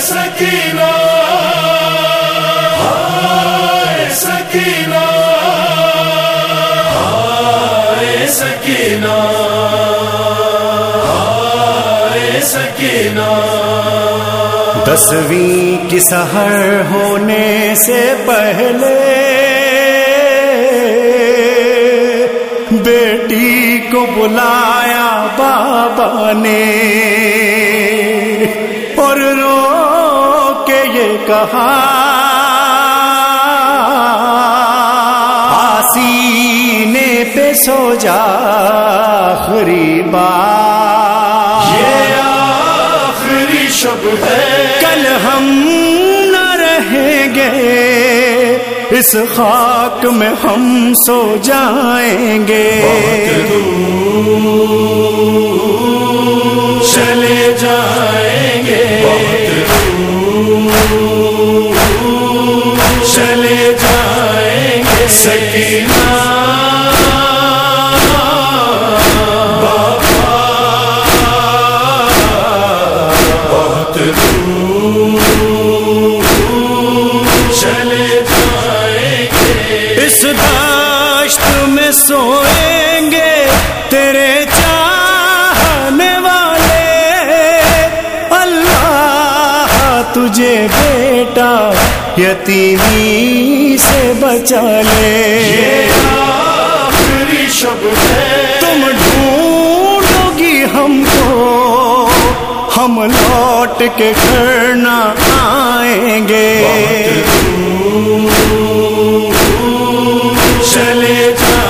سکینہ سکینہ سکینہ سکینہ دسویں کی سحر ہونے سے پہلے بیٹی کو بلایا بابا نے اور رو کے یہ کہا آسینے پہ سو جا آخری بار۔ یہ آخری شب ہے۔ کل ہم اس خاک میں ہم سو جائیں گے۔ چلے جائیں گے۔ چلے جائیں گے۔ سکے سوئیں گے تیرے چاہنے والے۔ اللہ تجھے بیٹا یتیمی سے بچا لے۔ شب تم ڈھونڈو گی ہم کو۔ ہم لوٹ کے گھر نہ آئیں گے۔ چلے جائیں گے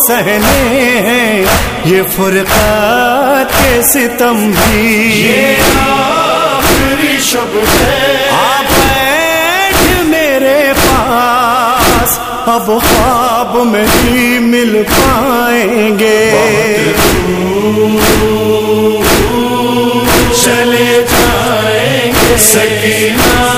سہنے ہیں یہ فرقات کے ستم بھی۔ یہ آخری شب ہے۔ آپ بیٹھ میرے پاس اب خواب میں ہی مل پائیں گے۔ چلے جائیں گے سکینہ۔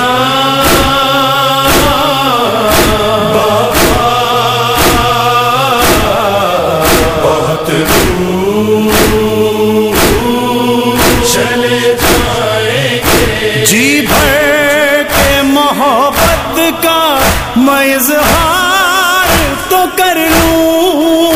کا میں اظہار تو کر لوں۔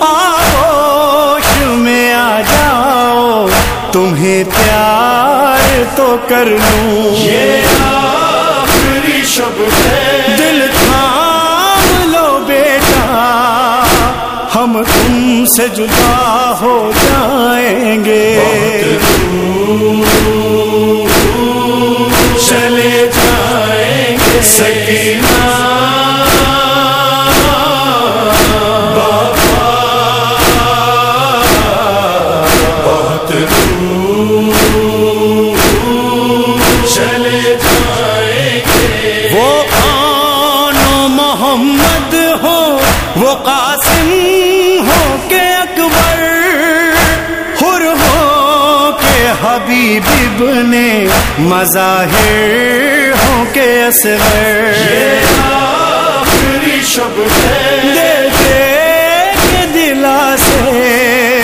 آغوش میں آ جاؤ تمہیں پیار تو کر لوں۔ یہ آخری شب ہے۔ دل تھام لو بیٹا ہم تم سے جدا ہو جائیں گے۔ محمد ہو، وہ قاسم ہو کے اکبر، ہر ہو کے حبیب ابن مظاہر ہو کے اصغر۔ شب ہے دے دے کے دلا سے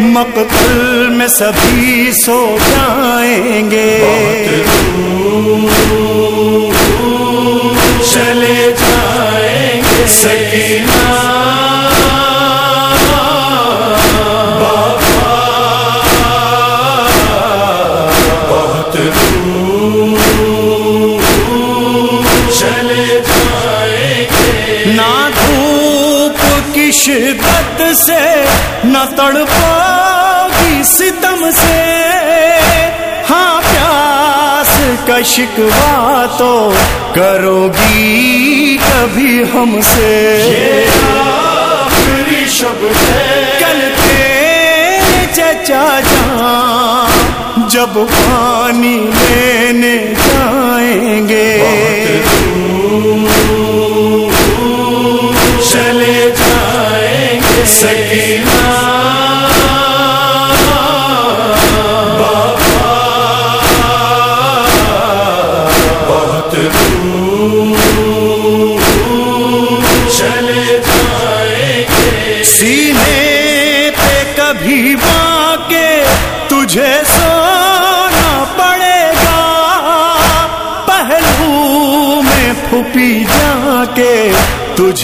مقتل میں سبھی سو جائیں گے۔ چلے شدت سے نہ تڑپو گی ستم سے۔ کا شکوا تو کرو گی کبھی ہم سے؟ شب کل تیرے چچا جان، جب پانی لینے جائیں گے۔ چلے جائیں گے سکینہ۔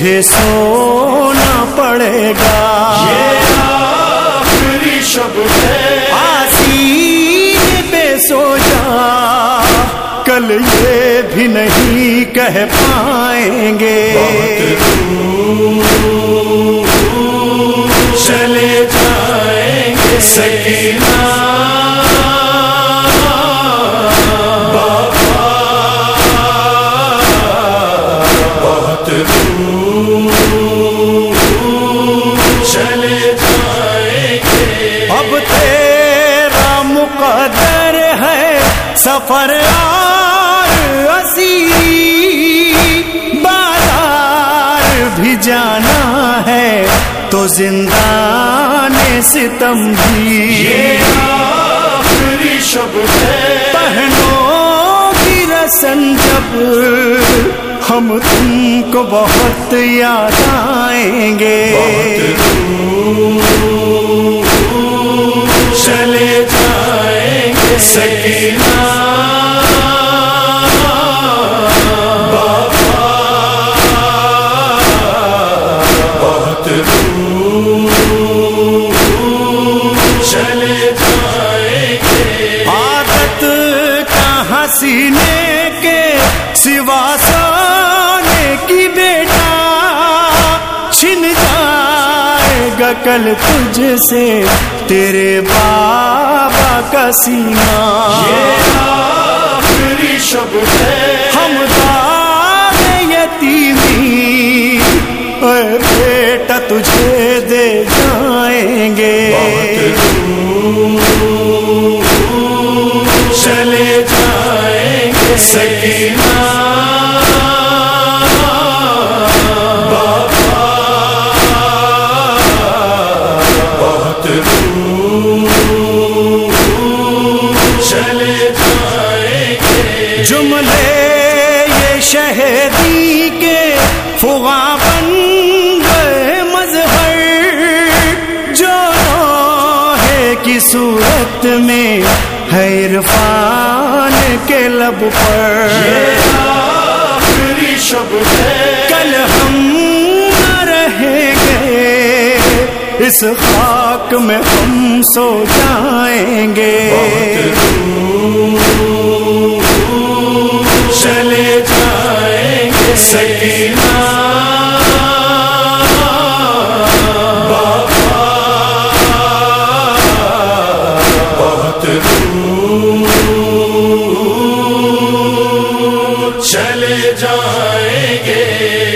تجھے سونا پڑے گا۔ یہ شب ہے۔ آسین پہ سو جا کل یہ بھی نہیں کہہ پائیں گے۔ چلے جائیں گے سکینہ۔ تو زندان ستم بھی۔ آخری شب پہنو کی رسن جب ہم تم کو بہت یاد آئیں گے۔ چلے جائیں گے۔ سکینہ۔ گا کل تجھ سے تیرے بابا کا سینہ۔ یہ شب ہے ہم دار یتیمی۔ اے بیٹا، تجھے دے جائیں گے۔ چلے جائیں گے سکینہ۔ شہدی کے فغا بن گئے مظہر جو ہے کی صورت میں ہے عرفان کے لب پر۔ یہ آخری شب کل ہم نہ رہیں گے، اس خاک میں ہم سو جائیں۔ چلے جائیں گے۔